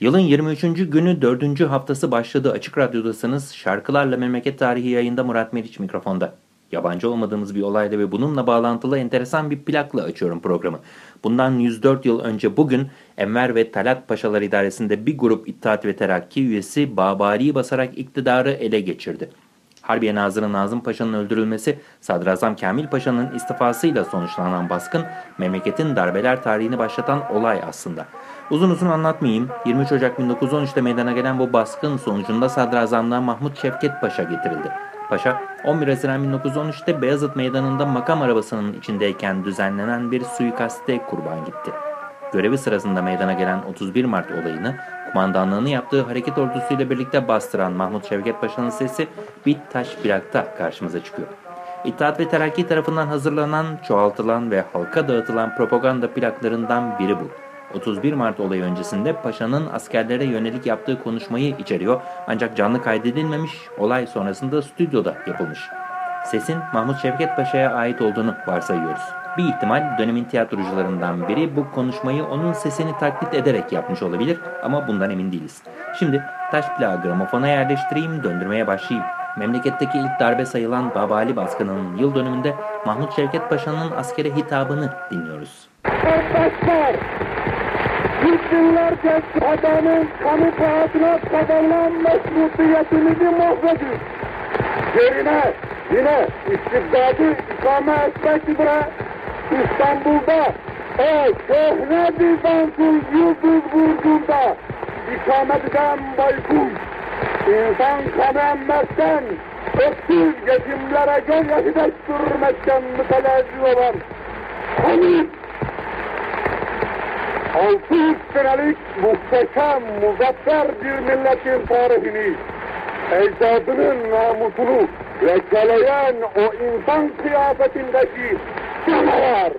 Yılın 23. günü 4. haftası başladı. Açık Radyo'dasınız. Şarkılarla Memleket Tarihi yayında Murat Meriç mikrofonda. Yabancı olmadığımız bir olayla ve bununla bağlantılı enteresan bir plakla açıyorum programı. Bundan 104 yıl önce bugün Enver ve Talat Paşalar idaresinde bir grup İttihat ve Terakki üyesi Babali'yi basarak iktidarı ele geçirdi. Harbiye Nazırı Nazım Paşa'nın öldürülmesi, Sadrazam Kamil Paşa'nın istifasıyla sonuçlanan baskın, memleketin darbeler tarihini başlatan olay aslında. Uzun uzun anlatmayayım. 23 Ocak 1913'te meydana gelen bu baskın sonucunda sadrazamlığa Mahmut Şevket Paşa getirildi. Paşa 11 Haziran 1913'te Beyazıt Meydanı'nda makam arabasının içindeyken düzenlenen bir suikaste kurban gitti. Görevi sırasında meydana gelen 31 Mart olayını kumandanlığını yaptığı hareket ordusuyla birlikte bastıran Mahmut Şevket Paşa'nın sesi bir taş plakta karşımıza çıkıyor. İttihat ve Terakki tarafından hazırlanan, çoğaltılan ve halka dağıtılan propaganda plaklarından biri bu. 31 Mart olayı öncesinde paşanın askerlere yönelik yaptığı konuşmayı içeriyor ancak canlı kaydedilmemiş, olay sonrasında stüdyoda yapılmış. Sesin Mahmut Şevket Paşa'ya ait olduğunu varsayıyoruz. Bir ihtimal dönemin tiyatrocularından biri bu konuşmayı onun sesini taklit ederek yapmış olabilir ama bundan emin değiliz. Şimdi taş plağı gramofona yerleştireyim, döndürmeye başlayayım. Memleketteki ilk darbe sayılan Babali baskınının yıl dönümünde Mahmut Şevket Paşa'nın askere hitabını dinliyoruz. Kardeşler, yüzyıllarca adamın kanı pahasına kazanılan meşrutiyetimizi mahvedin. Yerine yine istibdadı ikame etmek üzere İstanbul'da o köhne Bizans'ın yıldız burcunda ikamet eden baykuş, insan kanı emmekten, öksüz yetimlere gözyaşı döktürmekten mütenezzih olan Hamid 600 senelik muhteşem, muzaffer bir milletin tarihini, ecdadının namusunu lekeleyen o insan kıyafetindeki canavar,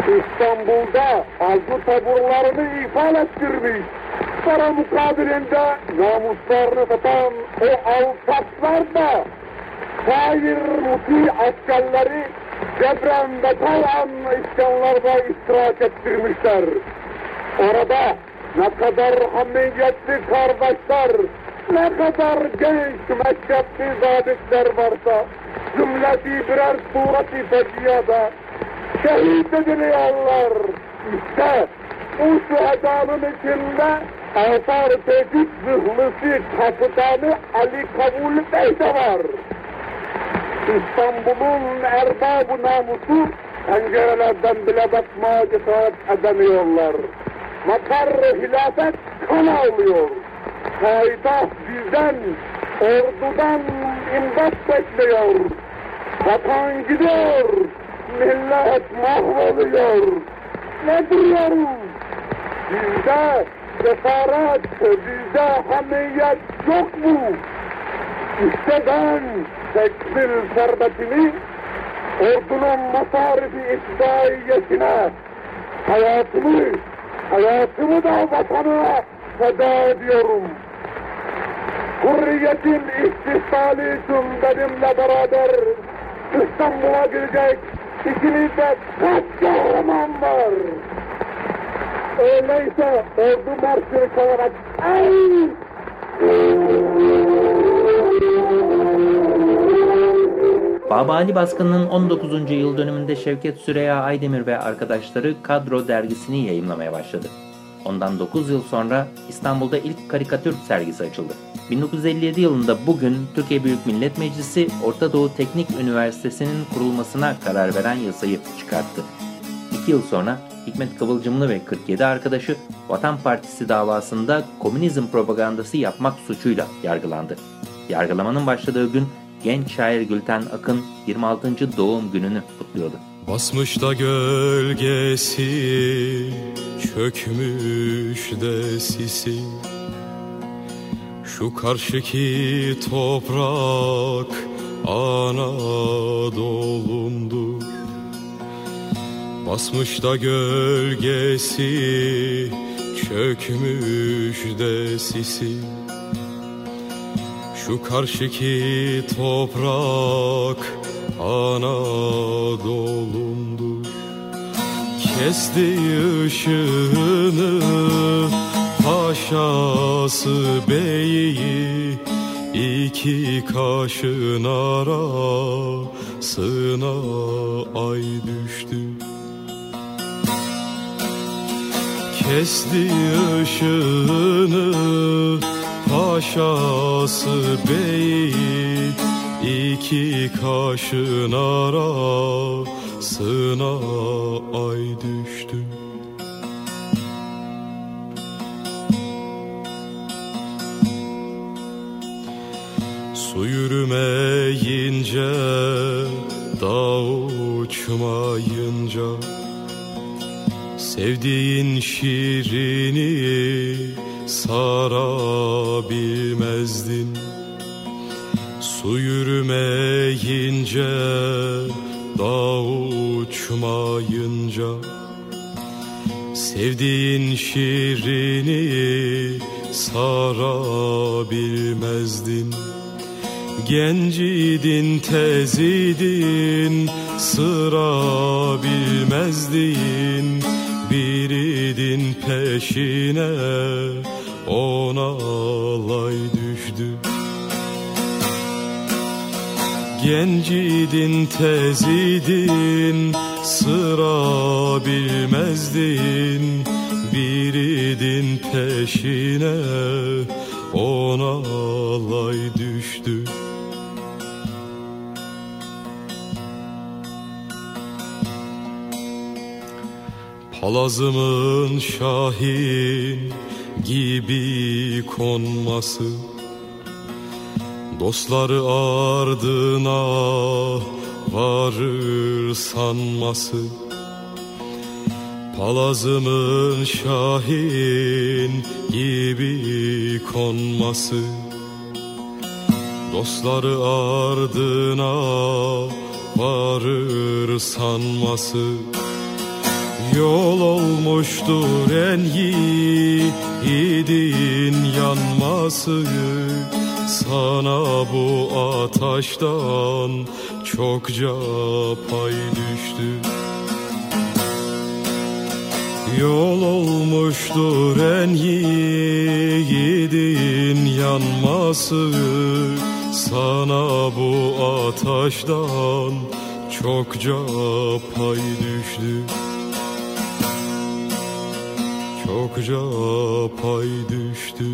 İstanbul'da azlı taburlarını ifade ettirmiş, para mukabilinde namuslarını satan o alçaklar da şair muti askerleri Cebren ve Talan isyanlarda iştirak ettirmişler. Orada ne kadar hamiyetli kardeşler, ne kadar genç meşrepli zabitler varsa, cümleti birer sureti feciyada şehit ediliyorlar. İşte bu şühedanın içinde Ensar Tevfik Zıhlısı Kapıtanı Ali Kabul Bey de var. İstanbul'un erbabı namusu pencerelerden bile bakmaya cesaret edemiyorlar. Makar hilafet kan alıyor. Payitaht bizden, ordudan imdat bekliyor. Vatan gidiyor, millet mahvoluyor. Ne duruyoruz? Bizde cesaret, bizde hamiyet yok mu? İşte ben tekmil servetini ordunun masarifi isdaiyesine hayatımı, hayatımı da vatanına feda ediyorum. Hürriyetin istisali için benimle beraber İstanbul'a girecek içinizde kaç kahraman var? Öyleyse ordu marşı çalarak ay! Ali baskınının 19. yıl dönümünde Şevket Süreya Aydemir ve arkadaşları Kadro dergisini yayımlamaya başladı. Ondan 9 yıl sonra İstanbul'da ilk karikatür sergisi açıldı. 1957 yılında bugün Türkiye Büyük Millet Meclisi Orta Doğu Teknik Üniversitesi'nin kurulmasına karar veren yasayı çıkarttı. 2 yıl sonra Hikmet Kıvılcımlı ve 47 arkadaşı Vatan Partisi davasında komünizm propagandası yapmak suçuyla yargılandı. Yargılamanın başladığı gün genç şair Gülten Akın 26. doğum gününü kutluyordu. Basmış da gölgesi, çökmüş de sisi Şu karşıki toprak Anadolu'mdur Basmış da gölgesi Çökmüş de sisi Şu karşıki toprak Anadolu'mdur Kesti ışığını Paşası beyi iki kaşın arasına ay düştü. Kesti ışığını paşası beyi iki kaşın arasına ay düştü. Su yürümeyince dağ uçmayınca Sevdiğin şirini sarabilmezdin Su yürümeyince dağ uçmayınca Sevdiğin şirini sarabilmezdin Gencidin tezidin sıra bilmezdin. Biridin peşine ona alay düştü. Gencidin tezidin sıra bilmezdin. Biridin peşine ona alay düştü. Palazımın şahin gibi konması Dostları ardına varır sanması. Palazımın şahin gibi konması Dostları ardına varır sanması Yol olmuştur en yiğidin yanması Sana bu ataştan çokça pay düştü. Yol olmuştur en yiğidin yanması Sana bu ataştan çokça pay düştü Çokça pay düştü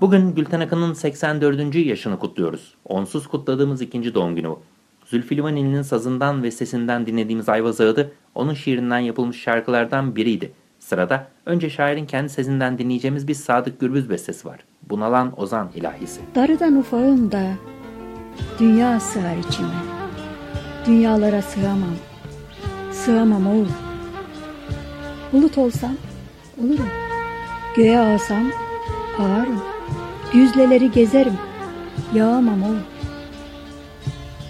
Bugün Gülten Akın'ın 84. yaşını kutluyoruz. Onsuz kutladığımız ikinci doğum günü bu. Zülfü Livaneli'nin sazından ve sesinden dinlediğimiz Ayvaz Ağıdı onun şiirinden yapılmış şarkılardan biriydi. Sırada önce şairin kendi sesinden dinleyeceğimiz bir Sadık Gürbüz bestesi var. Bunalan Ozan ilahisi. Darıdan ufağım da dünya sığar içime. Dünyalara sığamam. Sığamam oğul. Bulut olsam olurum. Göğe alsam ağarım. Düzleleri gezerim. Yağamam oğul.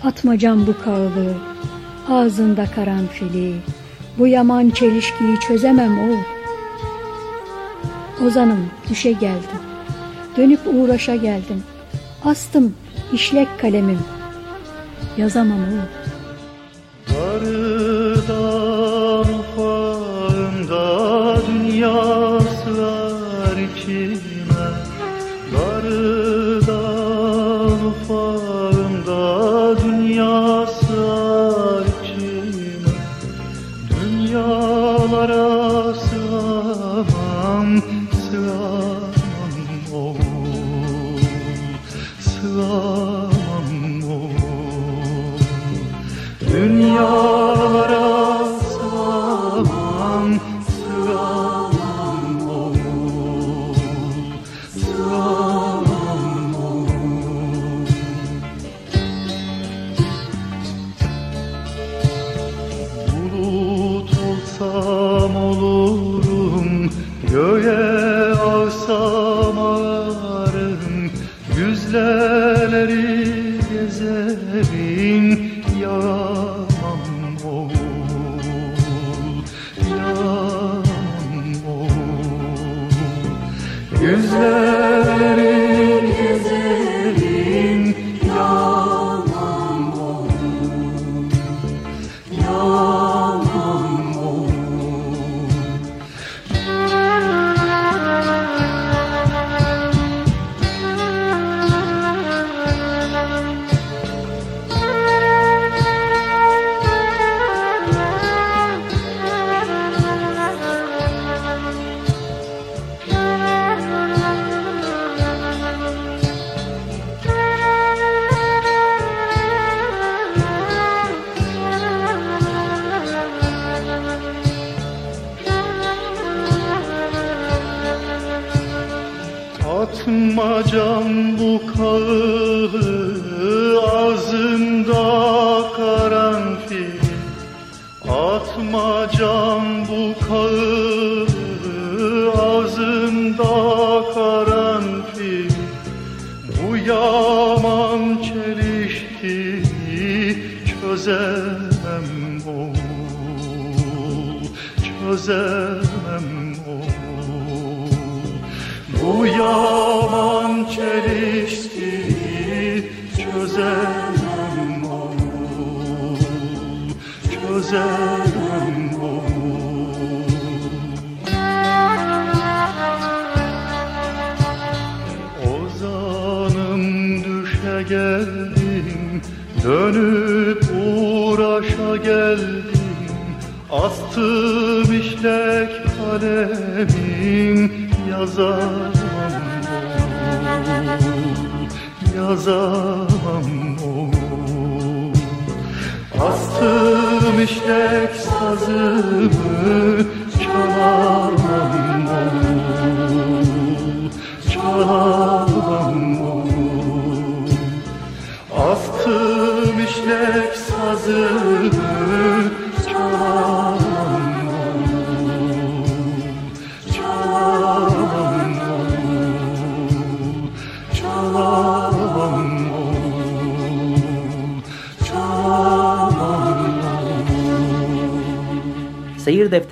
Atmacam bu kağılı, ağzında karanfili, bu yaman çelişkiyi çözemem oğul. Ozanım düşe geldim, dönüp uğraşa geldim, astım işlek kalemim, yazamam oğul. Gözler Atma can bu kağı ağzında karanfil Atma can bu kağı ağzında karanfil Bu yaman çelişkiyi çözemem o Çözemem çözemem o Çözemem o Ozanım düşe geldim Dönüp uğraşa geldim. Astım işlek kalemim Yazamam o Astım işlek sazımı Çalamam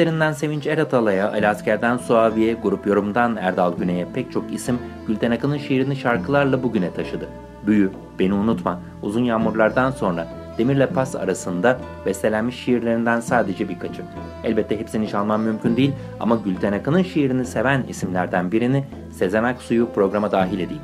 Seyir defterinden Sevinç Eratalay'a, Ali Asker'den Suavi'ye, Grup Yorum'dan Erdal Güney'e pek çok isim Gülten Akın'ın şiirini şarkılarla bugüne taşıdı. Büyü, Beni Unutma, Uzun Yağmurlardan sonra Demirle Pas arasında bestelenmiş şiirlerinden sadece birkaçı. Elbette hepsini çalmam mümkün değil ama Gülten Akın'ın şiirini seven isimlerden birini Sezen Aksu'yu programa dahil edeyim.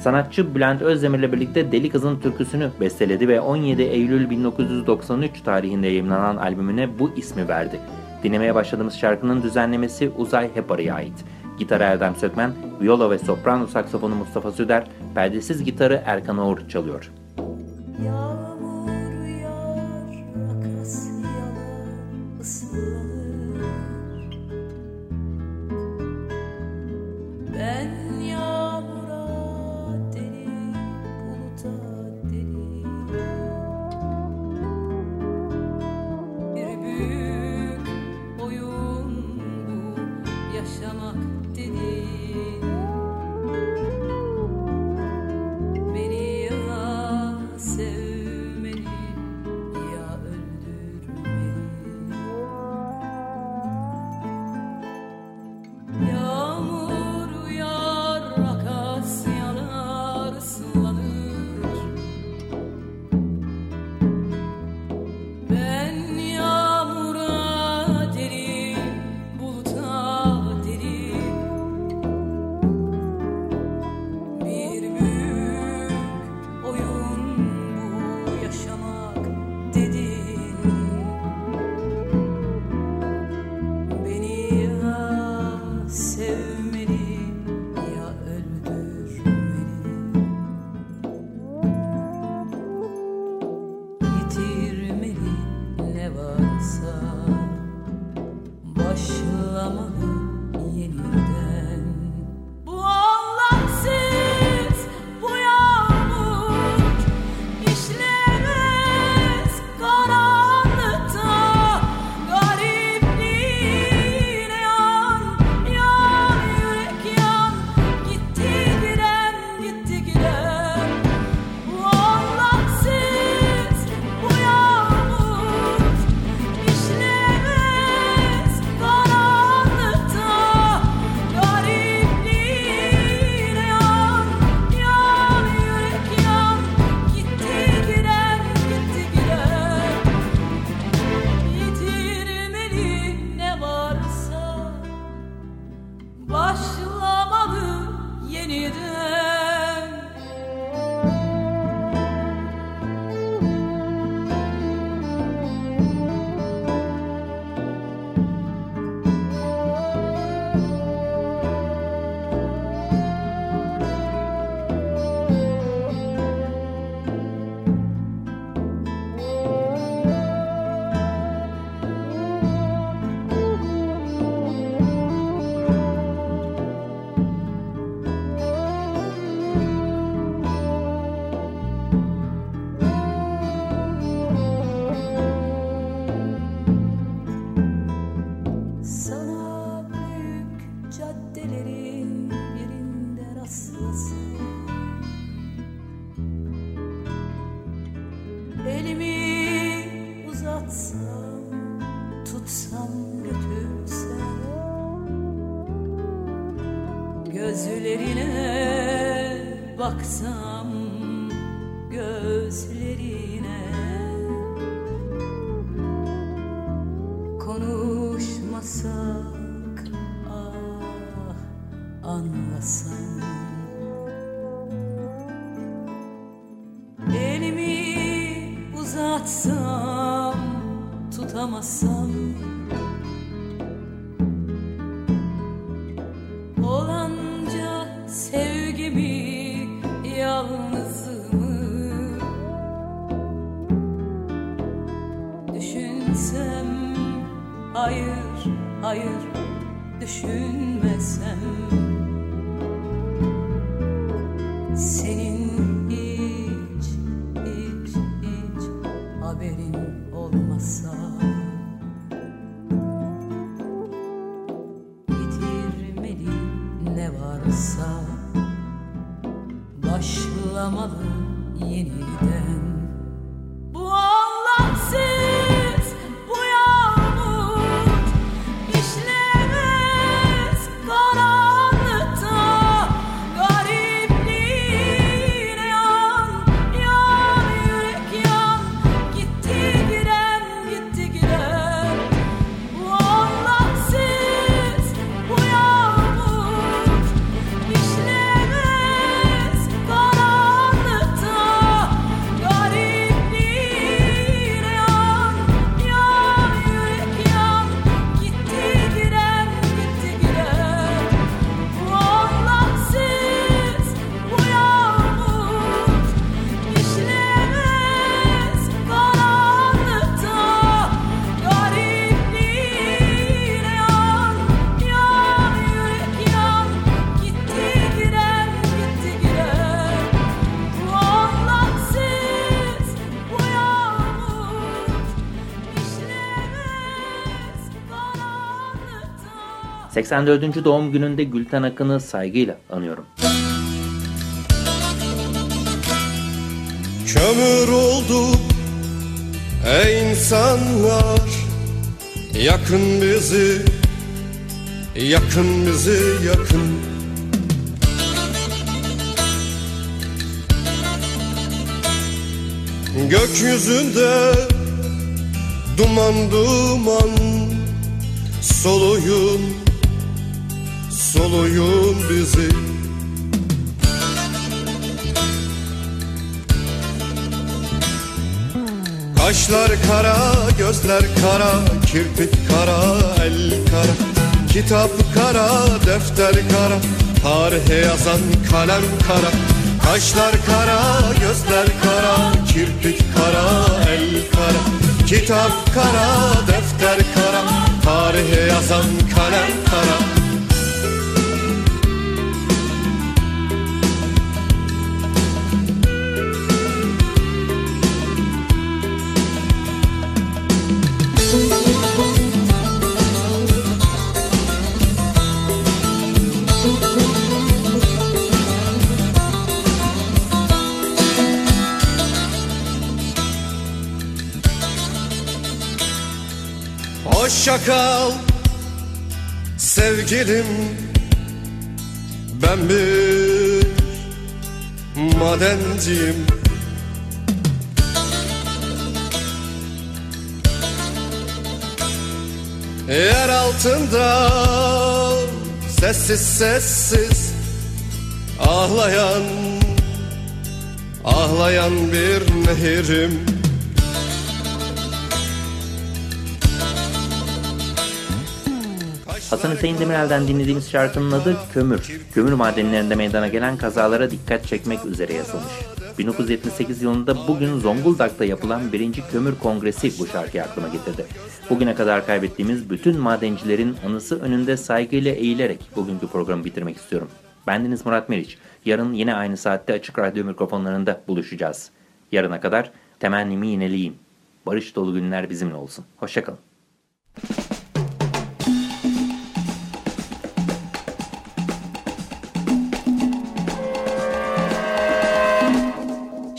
Sanatçı Bülent Özdemir'le birlikte Deli Kız'ın türküsünü besteledi ve 17 Eylül 1993 tarihinde yayınlanan albümüne bu ismi verdi. Dinlemeye başladığımız şarkının düzenlemesi Uzay Heparı'ya ait. Gitarı Erdem Sökmen, viola ve soprano saksafonu Mustafa Süder, perdesiz gitarı Erkan Oğur çalıyor. Yağmur Gözlerine baksam Düşünsem hayır hayır düşünmesem. Senin 84. doğum gününde Gülten Akın'ı saygıyla anıyorum. Kömür oldu ey insanlar Yakın bizi, yakın bizi yakın Gökyüzünde duman duman Soluyun, soluyun bizi. Kaşlar kara, gözler kara, kirpik kara, el kara. Kitap kara, defter kara, tarihe yazan kalem kara. Kaşlar kara, gözler kara, kirpik kara, el kara. Kitap kara, defter kara, tarihe yazan kalem kara Hoşça sevgilim Ben bir madenciyim. Yer altında sessiz sessiz Ağlayan, ağlayan bir nehirim Hasan Hüseyin Demirel'den dinlediğimiz şarkının adı Kömür. Kömür madenlerinde meydana gelen kazalara dikkat çekmek üzere yazılmış. 1978 yılında bugün Zonguldak'ta yapılan 1. Kömür Kongresi bu şarkıyı aklıma getirdi. Bugüne kadar kaybettiğimiz bütün madencilerin anısı önünde saygıyla eğilerek bugünkü programı bitirmek istiyorum. Bendeniz Murat Meriç. Yarın yine aynı saatte Açık Radyo mikrofonlarında buluşacağız. Yarına kadar temennimi yineleyeyim. Barış dolu günler bizimle olsun. Hoşçakalın.